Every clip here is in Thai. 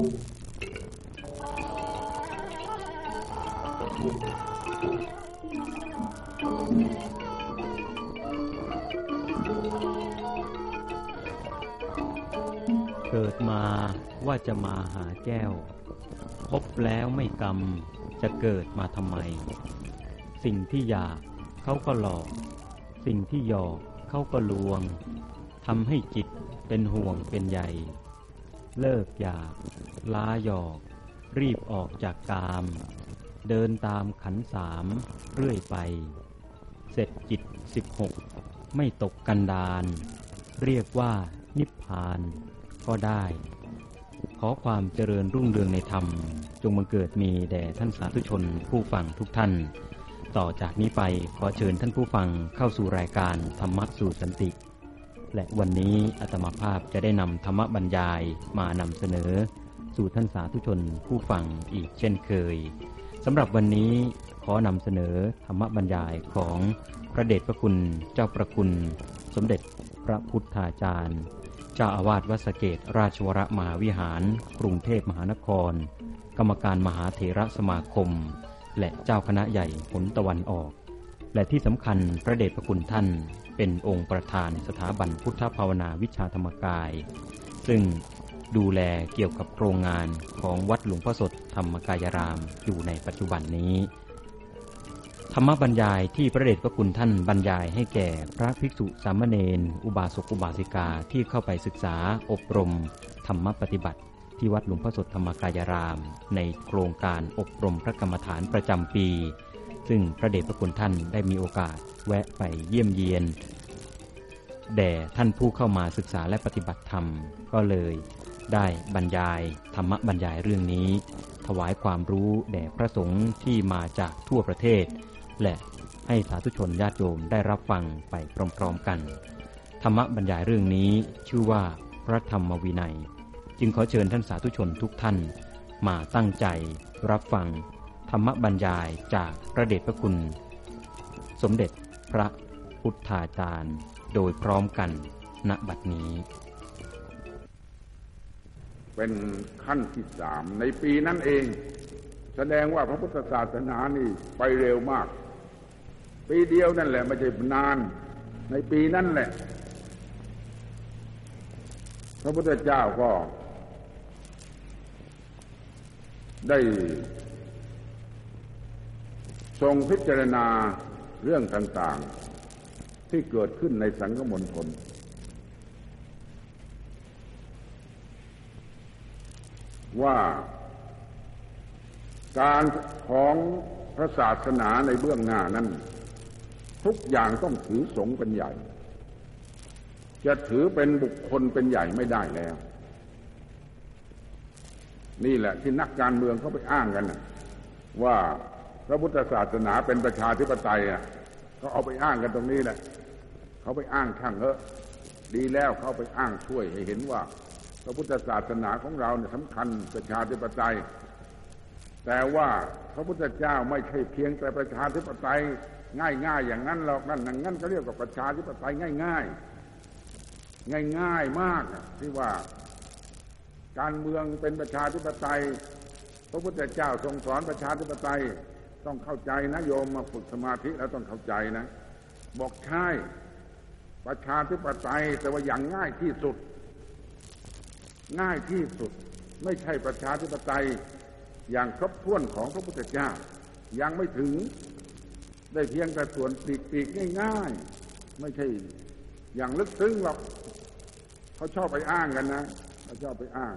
เกิดมาว่าจะมาหาแก้ว พบแล้วไม่กรรมจะเกิดมาทำไม สิ่งที่อยากเขาก็หลอก สิ่งที่หยอกเขาก็ลวงทำให้จิตเป็นห่วงเป็นใย เลิกอยาก ล้าหยอก รีบออกจากกาม เดินตามขันสามเรื่อยไป เสร็จจิตสิบหกไม่ตกกันดาน เรียกว่านิพพานก็ได้ ขอความเจริญรุ่งเรืองในธรรม จงบังเกิดมีแด่ท่านสาธุชนผู้ฟังทุกท่าน ต่อจากนี้ไปขอเชิญท่านผู้ฟังเข้าสู่รายการธรรมะสู่สันติ และวันนี้อาตมาภาพจะได้นำธรรมบรรยายมานำเสนอ สู่ท่านสาธุชนผู้ฟังอีกเช่นเคยสำหรับวันนี้ขอนำเสนอธรรมบรรยายของพระเดชพระคุณเจ้าประคุณ สมเด็จพระพุทธาจารย์เจ้าอาวาสวัดสเกตราชวรมหาวิหาร กรุงเทพมหานคร กรรมการมหาเถระสมาคม และเจ้าคณะใหญ่ผลตะวันออก และที่สำคัญพระเดชพระคุณท่าน เป็นองค์ประธานสถาบันพุทธภาวนาวิชาธรรมกาย ซึ่งดูแลเกี่ยวกับโครงงานของวัดหลวงพ่อสดธรรมกายรามอยู่ในปัจจุบันนี้ ธรรมบรรยายที่พระเดชพระคุณท่านบรรยายให้แก่พระภิกษุสามเณรอุบาสกอุบาสิกาที่เข้าไปศึกษาอบรม ธรรมปฏิบัติ ที่วัดหลวงพ่อสดธรรมกายราม ในโครงการอบรมพระกรรมฐานประจำปี ซึ่งพระเดชพระคุณท่านได้มีโอกาสแวะไปเยี่ยมเยียน แด่ท่านผู้เข้ามาศึกษาและปฏิบัติธรรมก็เลยได้บรรยายธรรมบรรยายเรื่องนี้ ถวายความรู้แด่พระสงฆ์ที่มาจากทั่วประเทศ และให้สาธุชนญาติโยมได้รับฟังไปพร้อมๆกัน ธรรมบรรยายเรื่องนี้ชื่อว่าพระธรรมวินัย จึงขอเชิญท่านสาธุชนทุกท่านมาตั้งใจรับฟัง ธรรมบรรยายจากพระเดชพระคุณ สมเด็จพระพุทธาจารย์โดยพร้อมกันณบัดนี้ เป็นขั้นที่สามในปีนั้นเอง แสดงว่าพระพุทธศาสนานี่ไปเร็วมาก ปีเดียวนั่นแหละไม่ใช่นาน ในปีนั้นแหละ พระพุทธเจ้าก็ ได้ ทรงพิจารณาเรื่องต่างๆ ที่เกิดขึ้นในสังคมณฑลว่าการของพระศาสนาในเบื้องหน้านั้น ทุกอย่างต้องถือสงฆ์เป็นใหญ่ จะถือเป็นบุคคลเป็นใหญ่ไม่ได้แล้ว นี่แหละที่นักการเมืองเขาไปอ้างกันนะว่า พระพุทธศาสนาเป็นประชาธิปไตยอะเขาเอาไปอ้างกันตรงนี้แหละเขาไปอ้างข้างเถอะดีแล้วเขาไปอ้างช่วยให้เห็นว่า พระพุทธศาสนาของเราเนี่ยสำคัญประชาธิปไตย แต่ว่าพระพุทธเจ้าไม่ใช่เพียงแต่ประชาธิปไตย ง่ายๆ อย่างนั้นหรอกนั่นอย่างนั้นก็เรียกว่าประชาธิปไตยง่าย ๆ ง่ายๆมากที่ว่า การเมืองเป็นประชาธิปไตย พระพุทธเจ้าทรงสอนประชาธิปไตย ต้องเข้าใจนะโยมมาฝึกสมาธิแล้วต้องเข้าใจนะ บอกใช่ ประชาธิปไตยแต่ว่าอย่างง่ายที่สุด ง่ายที่สุด ไม่ใช่ประชาธิปไตยอย่างครบถ้วนของพระพุทธเจ้า ยังไม่ถึงได้เพียงแต่ส่วนปีกๆง่ายๆ ไม่ใช่อย่างลึกซึ้งหรอกเขาชอบไปอ้างกันนะเขาชอบไปอ้าง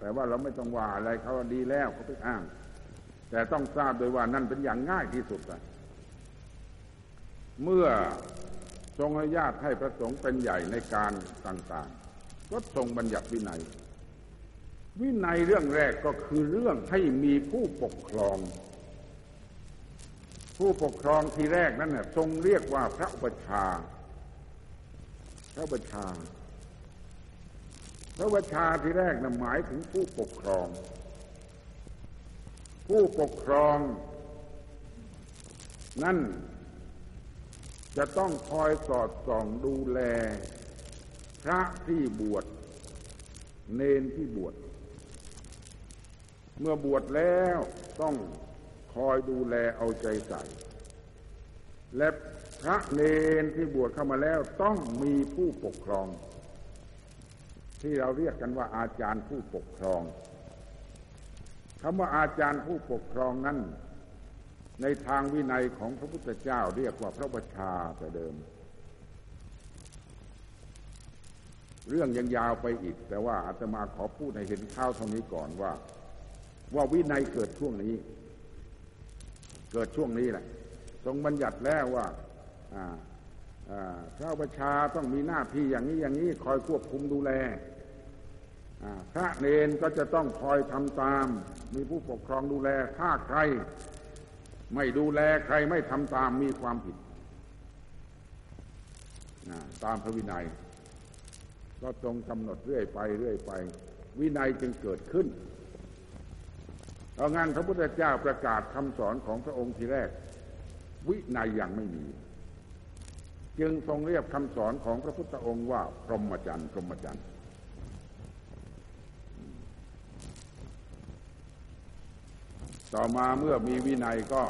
แต่ว่าเราไม่ต้องว่าอะไรเขาดีแล้วเขาไปอ้าง แต่ต้องทราบโดยว่านั่นเป็นอย่างง่ายที่สุดอะเมื่อทรงอนุญาตให้พระสงฆ์เป็นใหญ่ในการต่างๆ ก็ทรงบัญญัติวินัย วินัยเรื่องแรกก็คือเรื่องให้มีผู้ปกครอง ผู้ปกครองทีแรกนั้นน่ะทรงเรียกว่าพระอุปชา พระอุปชา พระอุปชาทีแรกนั้นหมายถึงผู้ปกครอง ผู้ปกครอง นั่น จะต้องคอยสอดส่องดูแล พระที่บวช เนนที่บวช เมื่อบวชแล้วต้องคอยดูแลเอาใจใส่ และพระเนนที่บวชเข้ามาแล้วต้องมีผู้ปกครอง ที่เราเรียกกันว่าอาจารย์ผู้ปกครอง คำว่าอาจารย์ผู้ปกครองนั้น ในทางวินัยของพระพุทธเจ้าเรียกว่าพระบัญชาแต่เดิม เรื่องยังยาวไปอีก แต่ว่าอาตมาขอพูดให้เห็นข้าวเท่านี้ก่อนว่า ว่าวินัยเกิดช่วงนี้ เกิดช่วงนี้แหละ ทรงบัญญัติแล้วว่าพระประชาต้องมีหน้าที่อย่างนี้อย่างนี้คอยควบคุมดูแล พระเนนก็จะต้องคอยทำตาม มีผู้ปกครองดูแล ถ้าใคร ไม่ดูแลใครไม่ทำตามมีความผิดตามพระวินัย ก็ทรงกำหนดเรื่อยไปเรื่อยไป วินัยจึงเกิดขึ้นเพรางั้นพระพุทธเจ้าประกาศคำสอนของพระองค์ทีแรก วินัยยังไม่มี จึงทรงเรียกคำสอนของพระพุทธองค์ว่า พรหมจรรย์พรหมจรรย์ ต่อมาเมื่อมีวินัยก็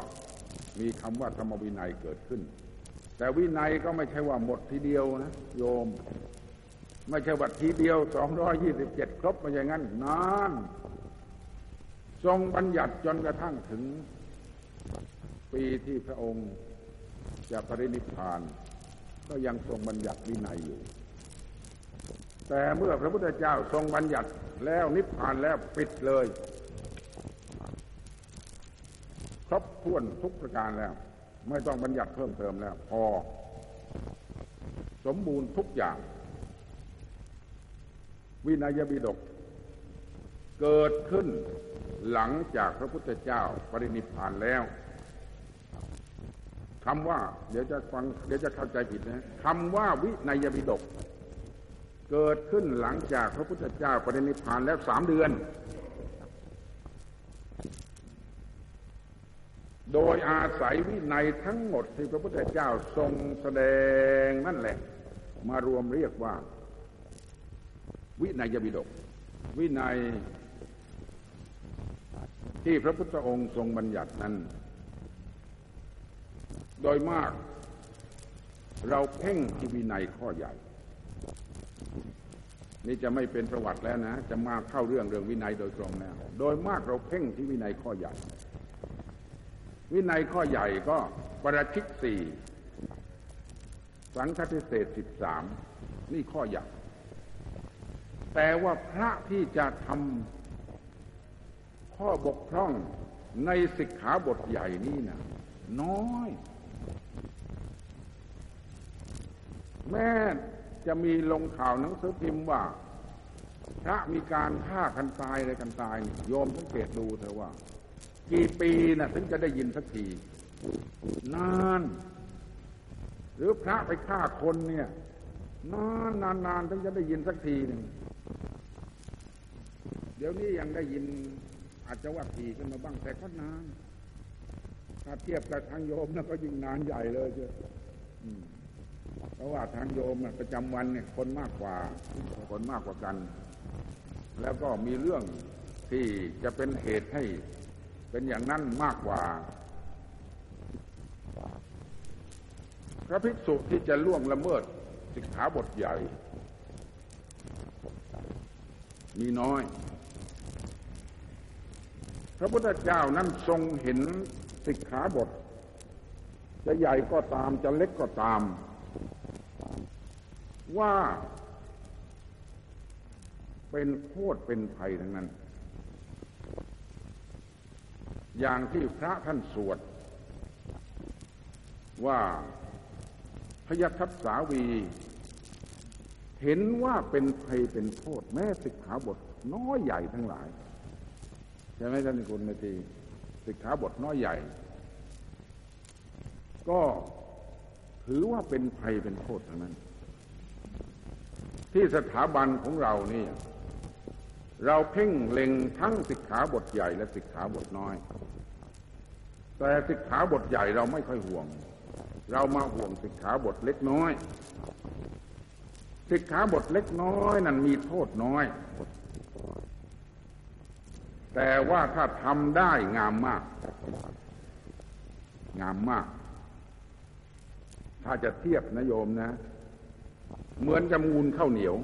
มีคำว่าธรรมวินัยเกิดขึ้น แต่วินัยก็ไม่ใช่ว่าหมดทีเดียวนะโยม ไม่ใช่ว่าทีเดียวสองร้อยี่สิบเจ็ดครบไม่ใช่งั้นนานทรงบัญญัติจนกระทั่งถึง ปีที่พระองค์จะปรินิพพาน ก็ยังทรงบัญญัติวินัยอยู่ แต่เมื่อพระพุทธเจ้าทรงบัญญัติแล้วนิพพานแล้วปิดเลย ครบถ้วนทุกประการแล้ว ไม่ต้องบัญญัติเพิ่มเติมแล้ว พอ สมบูรณ์ทุกอย่าง วินัยบิดก เกิดขึ้นหลังจากพระพุทธเจ้าปรินิพพานแล้วคำว่า เดี๋ยวจะฟังเดี๋ยวจะเข้าใจผิดนะคำว่าวินัยบิดก เกิดขึ้นหลังจากพระพุทธเจ้าปรินิพพานแล้วสามเดือน โดยอาศัยวินัยทั้งหมดที่พระพุทธเจ้าทรงแสดงนั่นแหละ มารวมเรียกว่า วินัยบิดก วินัยที่พระพุทธองค์ทรงบัญญัตินั้น โดยมาก เราเพ่งที่วินัยข้อใหญ่ นี่จะไม่เป็นประวัติแล้วนะ จะมาเข้าเรื่องเรื่องวินัยโดยตรงแล้วโดยมากเราเพ่งที่วินัยข้อใหญ่ วินัยข้อใหญ่ก็ประชิกสี่สังฆทิเศษสิบสามนี่ข้อใหญ่แต่ว่าพระที่จะทำข้อบกพร่องในสิกขาบทใหญ่นี้นะน้อย แม้จะมีลงข่าวหนังสือพิมพ์ว่า พระมีการฆ่ากันตายอะไรกันตายโยมสังเกตดูเถอะว่า กี่ปีนะ่ะถึงจะได้ยินสักที นาน หรือพระไปฆ่าคนเนี่ย นานนานนานถึงจะได้ยินสักทีหนึ่งเดี๋ยวนี้ยังได้ยินอาจจะว่าทีขึ้นมาบ้างแต่ก็นาน ถ้าเทียบกับทางโยมนะก็ยิ่งนานใหญ่เลยเจ้เพราะว่าทางโยมประจำวันเนี่ยคนมากกว่า คนมากกว่ากัน แล้วก็มีเรื่องที่จะเป็นเหตุให้ เป็นอย่างนั้นมากกว่า พระภิกษุที่จะล่วงละเมิดสิกขาบทใหญ่ มีน้อย พระพุทธเจ้านั้นทรงเห็นสิกขาบท จะใหญ่ก็ตามจะเล็กก็ตาม ว่าเป็นโทษเป็นภัยทั้งนั้น อย่างที่พระท่านสวด ว่าพยทัศสาวี เห็นว่าเป็นภัยเป็นโทษ แม้สิกขาบทน้อยใหญ่ทั้งหลาย ใช่ไหมท่านคุณเมตีสิกขาบทน้อยใหญ่ ก็ถือว่าเป็นภัยเป็นโทษทั้งนั้น ที่สถาบันของเรานี่เราเพ่งเล็งทั้งสิกขาบทใหญ่และสิกขาบทน้อย แต่สิกขาบทใหญ่เราไม่ค่อยห่วง เรามาห่วงสิกขาบทเล็กน้อยสิกขาบทเล็กน้อยนั้นมีโทษน้อย แต่ว่าถ้าทำได้งามมาก งามมาก ถ้าจะเทียบนะโยมนะ เหมือนกับมูลข้าวเหนียว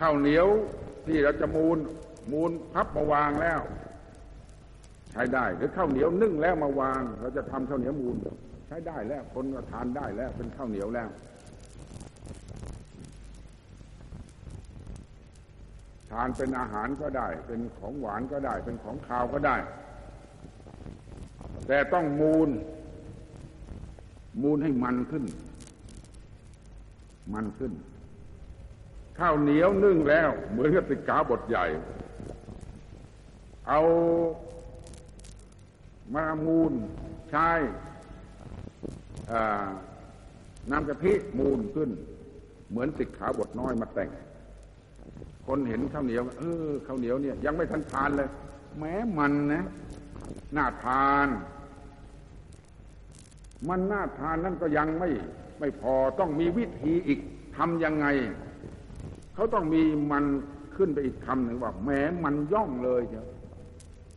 ข้าวเหนียวที่เราจะมูลมูลพับมาวางแล้ว ช้ได้ หรือข้าวเหนียวนึ่งแล้วมาวาง เราจะทำข้าวเหนียวมูล ใช้ได้แล้วคนก็ทานได้แล้วเป็นข้าวเหนียวแล้ว ทานเป็นอาหารก็ได้ เป็นของหวานก็ได้ เป็นของคาวก็ได้ แต่ต้องมูล มูลให้มันขึ้น มันขึ้นข้าวเหนียวนึ่งแล้ว เหมือนกับติกาบทใหญ่ เอา มามูลใช้น้ำกะทิมูลขึ้น เหมือนติดขาบทน้อยมาแต่ง คนเห็นข้าวเหนียว เออข้าวเหนียวเนี่ย ยังไม่ทันทานเลย แม้มันนะน่าทาน มันน่าทานนั่นก็ยังไม่ไม่พอต้องมีวิธีอีกทำยังไง เขาต้องมีมันขึ้นไปอีกคำหนึ่งว่าแม้มันย่องเลยเชียว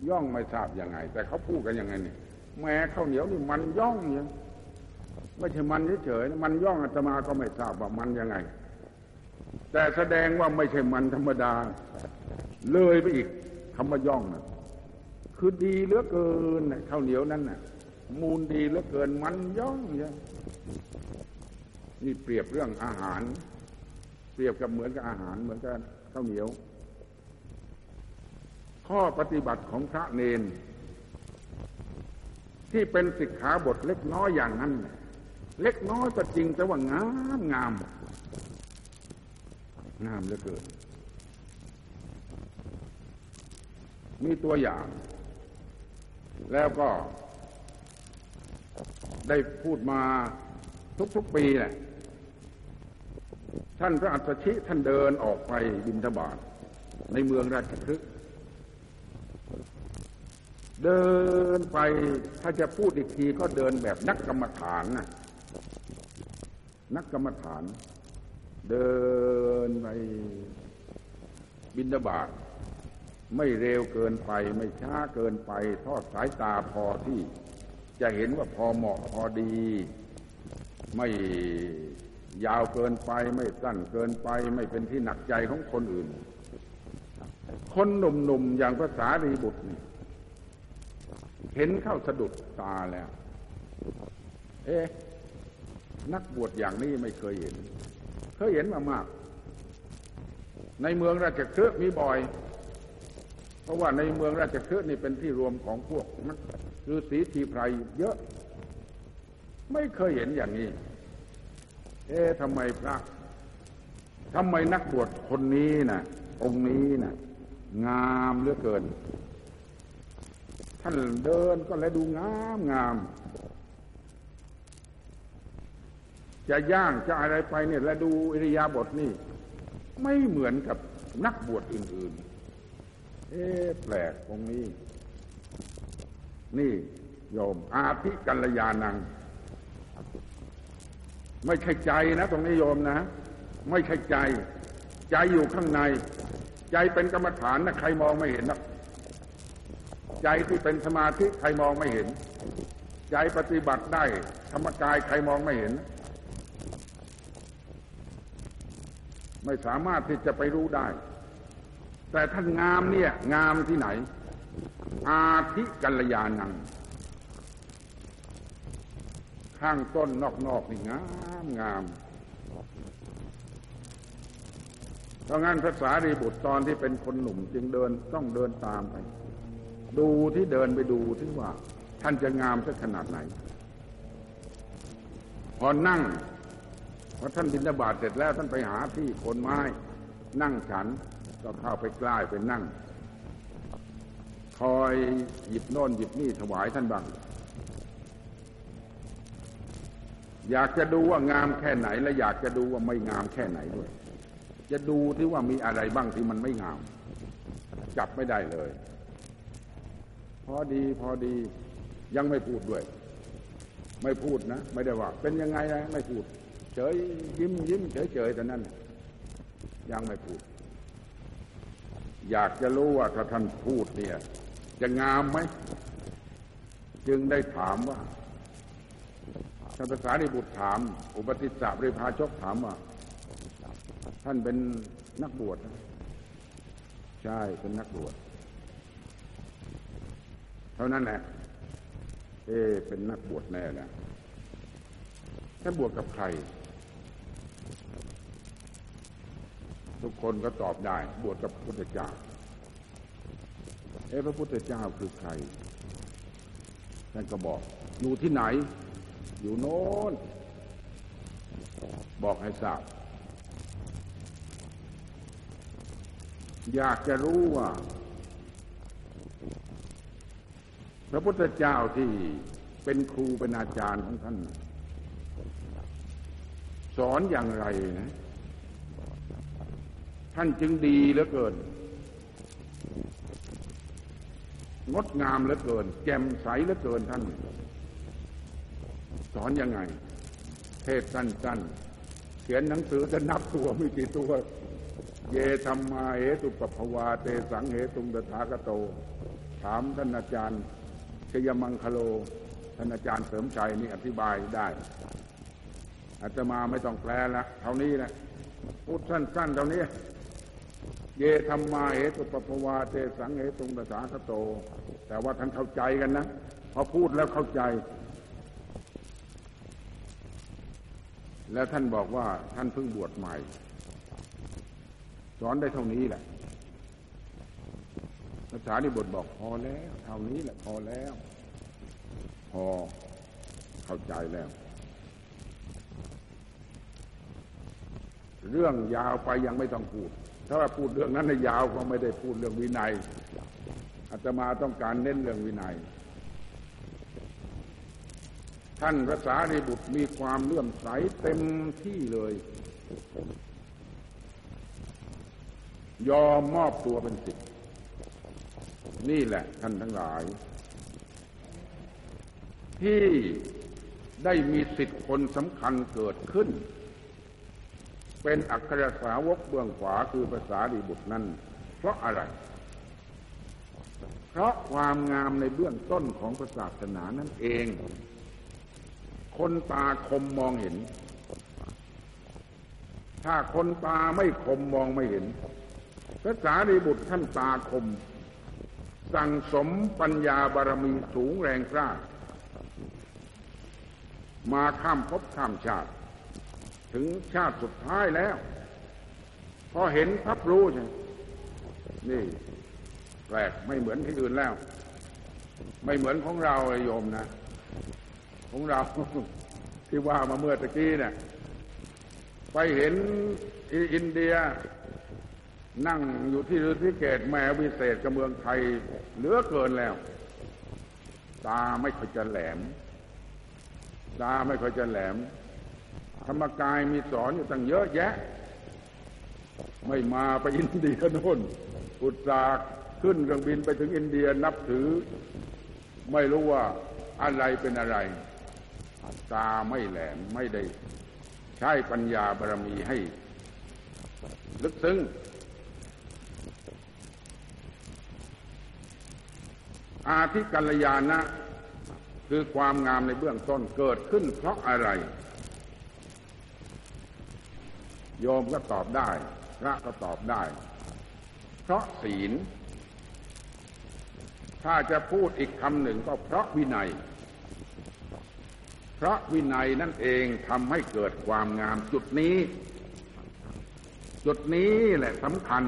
ย่องไม่ทราบยังไง แต่เขาพูดกันยังไงเนี่ยแม้ข้าวเหนียวนี่มันย่องเนี่ยไม่ใช่มันเฉยๆมันย่องอาตมาก็ไม่ทราบว่ามันยังไง แต่แสดงว่าไม่ใช่มันธรรมดา เลยไปอีกคำว่าย่องนะคือดีเหลือเกินข้าวเหนียวนั้นน่ะ มูลดีเหลือเกินมันย่องเนี่ยนี่เปรียบเรื่องอาหาร เปรียบกับเหมือนกับอาหารเหมือนกับข้าวเหนียว ข้อปฏิบัติของพระเนน ที่เป็นสิกขาบทเล็กน้อยอย่างนั้น เล็กน้อยก็จริงแต่ว่างามงามงามเหลือเกินมีตัวอย่าง แล้วก็ ได้พูดมาทุกๆปีแหละท่านพระอัศชิท่านเดินออกไปบินทบาทในเมืองราชคฤห์ เดินไปถ้าจะพูดอีกทีก็เดินแบบนักกรรมฐานนะนักกรรมฐาน เดินไปบินทบาทไม่เร็วเกินไป ไม่ช้าเกินไป ทอดสายตาพอที่จะเห็นว่าพอเหมาะพอดี ไม่ยาวเกินไป ไม่สั้นเกินไป ไม่เป็นที่หนักใจของคนอื่น คนหนุ่มๆอย่างภาษารีบุตรนี่ เห็นเข้าสะดุดตาแล้ว เอ๊ะนักบวชอย่างนี้ไม่เคยเห็น เคยเห็นมามาก ในเมืองราชคฤห์มีบ่อย เพราะว่าในเมืองราชคฤห์นี่เป็นที่รวมของพวกมันคือสีทีไพรเยอะ ไม่เคยเห็นอย่างนี้ เอ๊ะทำไมพระทำไมนักบวชคนนี้นะ่ะองค์นี้น่ะงามเหลือเกิน ท่านเดินก็เลยดูงามงาม จะย่างจะอะไรไปเนี่ย และดูอิริยาบถนี่ ไม่เหมือนกับนักบวชอื่น ๆ เอ๊ะแปลกตรงนี้ นี่โยม อาภิกัลยานัง ไม่ใช่ใจนะ ตรงนี้โยมนะ ไม่ใช่ใจ ใจอยู่ข้างใน ใจเป็นกรรมฐานนะใครมองไม่เห็นนะ ใจที่เป็นสมาธิใครมองไม่เห็น ใจปฏิบัติได้ธรรมกายใครมองไม่เห็น ไม่สามารถที่จะไปรู้ได้ แต่ท่านงามเนี่ย งามที่ไหน อาธิกัลยานัง ข้างต้นนอกๆนี่งามงามเพราะงั้นพระสารีบุตรตอนที่เป็นคนหนุ่มจึงเดินต้องเดินตามไป ดูที่เดินไปดูที่ว่า ท่านจะงามสักขนาดไหน พอนั่งพอท่านบินบาตเสร็จแล้วท่านไปหาที่คนไม้ นั่งฉันก็เข้าไปใกล้ไปนั่ง คอยหยิบโน่นหยิบนี่ถวายท่านบ้างอยากจะดูว่างามแค่ไหน และอยากจะดูว่าไม่งามแค่ไหนด้วย จะดูที่ว่ามีอะไรบ้างที่มันไม่งาม จับไม่ได้เลย อดีพอดียังไม่พูดด้วย ไม่พูดนะ ไม่ได้ว่า เป็นยังไงนะไม่พูด เฉยยิ้มยิ้มเฉยเฉยแต่นั้นยังไม่พูด อยากจะรู้ว่าถ้าท่านพูดเนี่ย จะงามไหม จึงได้ถามว่าท่านภาษาในบุตรถาม อุปติสสะบริพาชกถามว่า ท่านเป็นนักบวชนะ ใช่เป็นนักบวช ท่านั้นแหละ เอ เป็นนักบวชแน่นะท่าบวชกับใคร ทุกคนก็ตอบได้ บวชกับพระพุทธเจ้า เอพระพุทธเจ้าคือใครท่านก็บอก อยู่ที่ไหน อยู่โน้น บอกให้ทราบ อยากจะรู้ว่า พระพุทธเจ้าที่เป็นครูเป็นอาจารย์ของท่าน สอนอย่างไรนะ ท่านจึงดีเหลือเกิน งดงามเหลือเกิน แจ่มใสเหลือเกินท่าน สอนยังไง เทศสั้นๆ เขียนหนังสือจะนับตัวไม่กี่ตัว เยธรรมาเหตุปภวา เตสังเหตุงตถาคโต ถามท่านอาจารย์ ชยมังคโลท่านอาจารย์เสริมชัยนี่อธิบายได้อาตมาไม่ต้องแปลละเท่านี้นะพูดสั้นๆเท่านี้ เยธรรมาเหตุปภวาเตสังเหตุงตถาคโต แต่ว่าท่านเข้าใจกันนะพอพูดแล้วเข้าใจ แล้วท่านบอกว่าท่านเพิ่งบวชใหม่ สอนได้เท่านี้แหละ ภาษาที่บทบอกพอแล้วเท่านี้แหละพอแล้ว พอเข้าใจแล้ว เรื่องยาวไปยังไม่ต้องพูด ถ้าว่าพูดเรื่องนั้นในยาวก็ไม่ได้พูดเรื่องวินัยอาตมาต้องการเน้นเรื่องวินัย ท่านพระสารีบุตรมีความเลื่อมใสเต็มที่เลย ยอมมอบตัวเป็นสิทธิ นี่แหละท่านทั้งหลาย ที่ได้มีสิทธิ์คนสำคัญเกิดขึ้น เป็นอัครสาวกเบื้องขวาคือภาษาดีบุตรนั้น เพราะอะไร เพราะความงามในเบื้องต้นของศาสนานั่นเอง คนตาคมมองเห็น ถ้าคนตาไม่คมมองไม่เห็นพระสารีบุตรท่านตาคม สั่งสมปัญญาบารมีสูงแรงกล้า มาข้ามภพข้ามชาติ ถึงชาติสุดท้ายแล้ว พอเห็นพับรู้ใช่นี่แปลกไม่เหมือนที่อื่นแล้ว ไม่เหมือนของเราโยมนะ ของเราที่ว่ามาเมื่อตะกี้เนี่ยไปเห็นอินเดีย นั่งอยู่ที่ฤทธิเกตแม่วิเศษกับเมืองไทยเหลือเกินแล้ว ตาไม่ค่อยจะแหลม ตาไม่ค่อยจะแหลม ธรรมกายมีสอนอยู่ตั้งเยอะแยะ ไม่มาไปอินเดียโน่นอุตส่าห์ขึ้นเครื่องบินไปถึงอินเดียนับถือ ไม่รู้ว่าอะไรเป็นอะไร ตาไม่แหลมไม่ได้ ใช้ปัญญาบารมีให้ ลึกซึ้ง อาทิกัลยานะคือความงามในเบื้องต้นเกิดขึ้นเพราะอะไร โยมก็ตอบได้ พระก็ตอบได้ เพราะศีล ถ้าจะพูดอีกคำหนึ่งก็เพราะวินัย เพราะวินัยนั่นเองทำให้เกิดความงามจุดนี้ จุดนี้แหละสำคัญ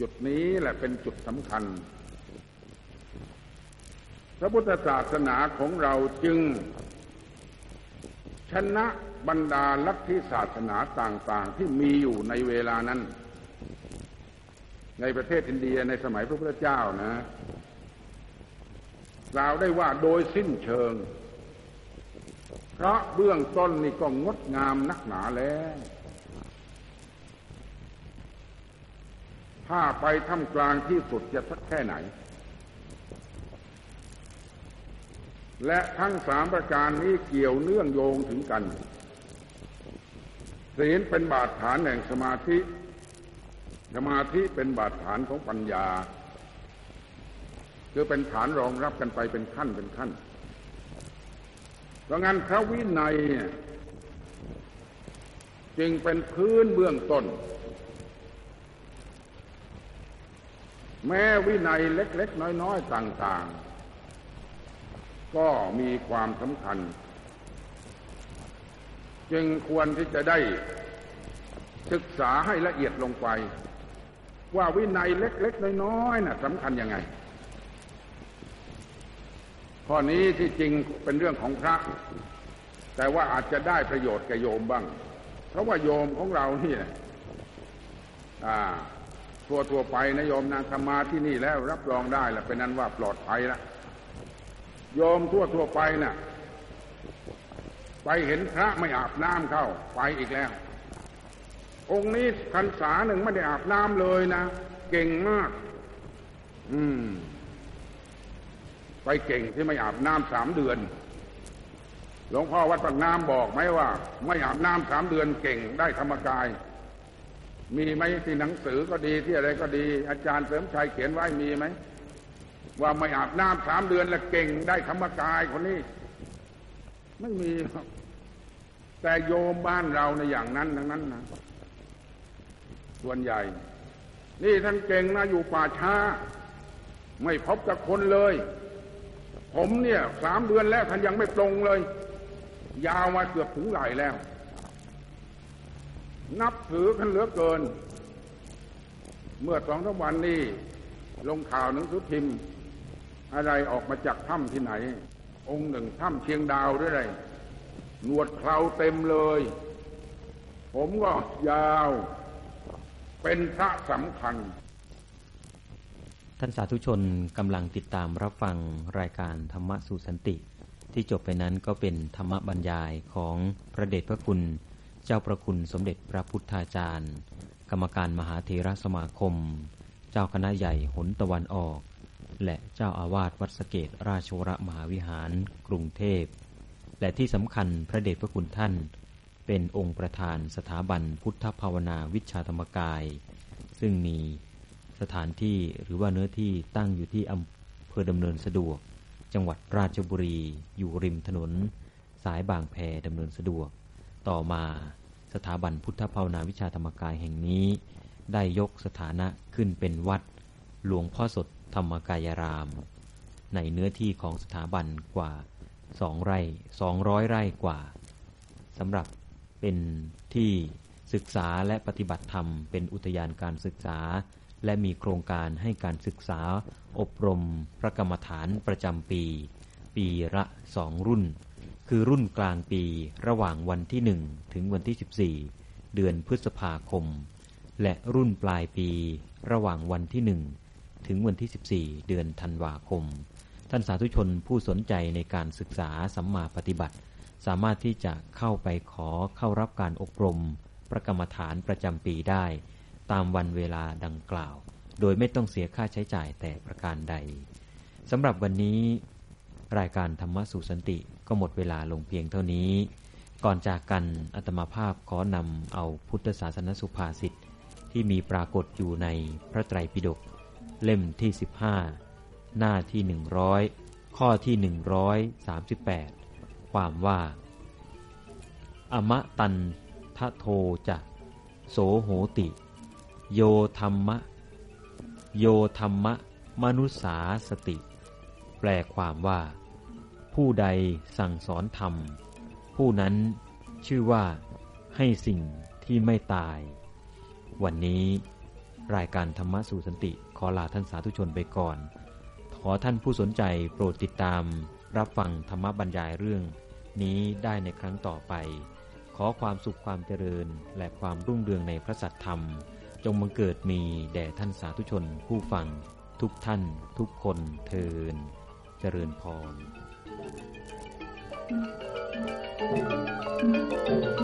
จุดนี้แหละเป็นจุดสำคัญ พระพุทธศาสนาของเราจึง ชนะบรรดาลัทธิศาสนาต่างๆ ที่มีอยู่ในเวลานั้น ในประเทศอินเดียในสมัยพระพุทธเจ้านะกล่าวได้ว่าโดยสิ้นเชิง เพราะเบื้องต้นนี่ก็งดงามนักหนาแล้ว ถ้าไปท่ามกลางที่สุดจะสักแค่ไหน และทั้งสามประการนี้เกี่ยวเนื่องโยงถึงกันศีลเป็นบาดฐานแห่งสมาธิ สมาธิเป็นบาดฐานของปัญญา คือเป็นฐานรองรับกันไปเป็นขั้นเป็นขั้น เพราะงั้นพระวินัยจึงเป็นพื้นเบื้องต้น แม้วินัยเล็ก ๆ น้อย ๆ ต่าง ๆ ก็มีความสำคัญ จึงควรที่จะได้ศึกษาให้ละเอียดลงไป ว่าวินัยเล็ก ๆ น้อยๆน่ะสำคัญยังไง ข้อนี้ที่จริงเป็นเรื่องของพระ แต่ว่าอาจจะได้ประโยชน์แก่โยมบ้าง เพราะว่าโยมของเรานี่ทั่วทั่วไปนะโยมนางธรรมาที่นี่แล้วรับรองได้แหละเป็นนั้นว่าปลอดภัยล้ว โยมทั่วทั่วไปนะ่ะ ไปเห็นพระไม่อาบน้ำเข้า ไปอีกแล้ว องค์นี้พรรษาหนึ่งไม่ได้อาบน้ำเลยนะ เก่งมาก อืม ไปเก่งที่ไม่อาบน้ำสามเดือน หลวงพ่อวัดปากน้ำบอกไหมว่า ไม่อาบน้ำสามเดือนเก่งได้ธรรมกาย มีไหมที่หนังสือก็ดีที่อะไรก็ดี อาจารย์เสริมชัยเขียนไว้มีไหม ว่าไม่อาบน้ำสามเดือนแล้วเก่งได้ธรรมกายคนนี้ ไม่มี แต่โยมบ้านเราในอย่างนั้นดังนั้นนะส่วนใหญ่ นี่ท่านเก่งนะอยู่ป่าช้า ไม่พบกับคนเลย ผมเนี่ยสามเดือนแล้วท่านยังไม่ปรงเลย ยาวมาเกือบถึงไหลแล้ว นับถือกันเหลือเกิน เมื่อสองสามวันนี้ลงข่าวหนังสือพิมพ์ อะไรออกมาจากถ้ำที่ไหน องค์หนึ่งถ้ำเชียงดาวด้วยไรหนวดเคราเต็มเลย ผมก็ยาว เป็นพระสำคัญ ท่านสาธุชนกำลังติดตามรับฟังรายการธรรมะสู่สันติ ที่จบไปนั้นก็เป็นธรรมบรรยายของพระเดชพระคุณ เจ้าประคุณสมเด็จพระพุทธาจารย์ กรรมการมหาเทรสมาคม เจ้าคณะใหญ่หนตะวันออก และเจ้าอาวาสวัดสเกตราชวรมหาวิหาร กรุงเทพ และที่สำคัญพระเดชพระคุณท่าน เป็นองค์ประธานสถาบันพุทธภาวนาวิชาธรรมกาย ซึ่งมีสถานที่หรือว่าเนื้อที่ตั้งอยู่ที่อำเภอดำเนินสะดวก จังหวัดราชบุรี อยู่ริมถนน สายบางแพดำเนินสะดวก ต่อมาสถาบันพุทธภาวนาวิชาธรรมกายแห่งนี้ ได้ยกสถานะขึ้นเป็นวัด หลวงพ่อสด ธรรมกายราม ในเนื้อที่ของสถาบันกว่าสองไร่สองร้อยไร่กว่าสำหรับเป็นที่ศึกษาและปฏิบัติธรรม เป็นอุทยานการศึกษา และมีโครงการให้การศึกษา อบรมพระกรรมฐานประจำปี ปีละสองรุ่น คือรุ่นกลางปีระหว่างวันที่หนึ่งถึงวันที่ 14 เดือนพฤษภาคม และรุ่นปลายปีระหว่างวันที่หนึ่ง ถึงวันที่ 14 เดือนธันวาคม ท่านสาธุชนผู้สนใจในการศึกษาสัมมาปฏิบัติ สามารถที่จะเข้าไปขอเข้ารับการอบรม ประกรรมฐานประจำปีได้ ตามวันเวลาดังกล่าว โดยไม่ต้องเสียค่าใช้จ่ายแต่ประการใดสำหรับวันนี้ รายการธรรมสู่สันติก็หมดเวลาลงเพียงเท่านี้ ก่อนจากกันอัตมาภาพขอนำเอาพุทธศาสนสุภาษิตที่มีปรากฏอยู่ในพระไตรปิฎก เล่มที่ 15 หน้าที่ 100 ข้อที่ 138 ความว่า อมะตันทะโทจะโสโหติ โยธรรมะ โยธรรมะ มนุษสาสติ แปลความว่า ผู้ใดสั่งสอนธรรม ผู้นั้นชื่อว่าให้สิ่งที่ไม่ตาย วันนี้รายการธรรมะสู่สันติ ขอลาท่านสาธุชนไปก่อน ขอท่านผู้สนใจโปรดติดตาม รับฟังธรรมบรรยายเรื่อง นี้ได้ในครั้งต่อไป ขอความสุขความเจริญและความรุ่งเรืองในพระสัตธรรม จงบังเกิดมีแด่ท่านสาธุชนผู้ฟัง ทุกท่าน ทุกคนเทินเจริญพร Thank you.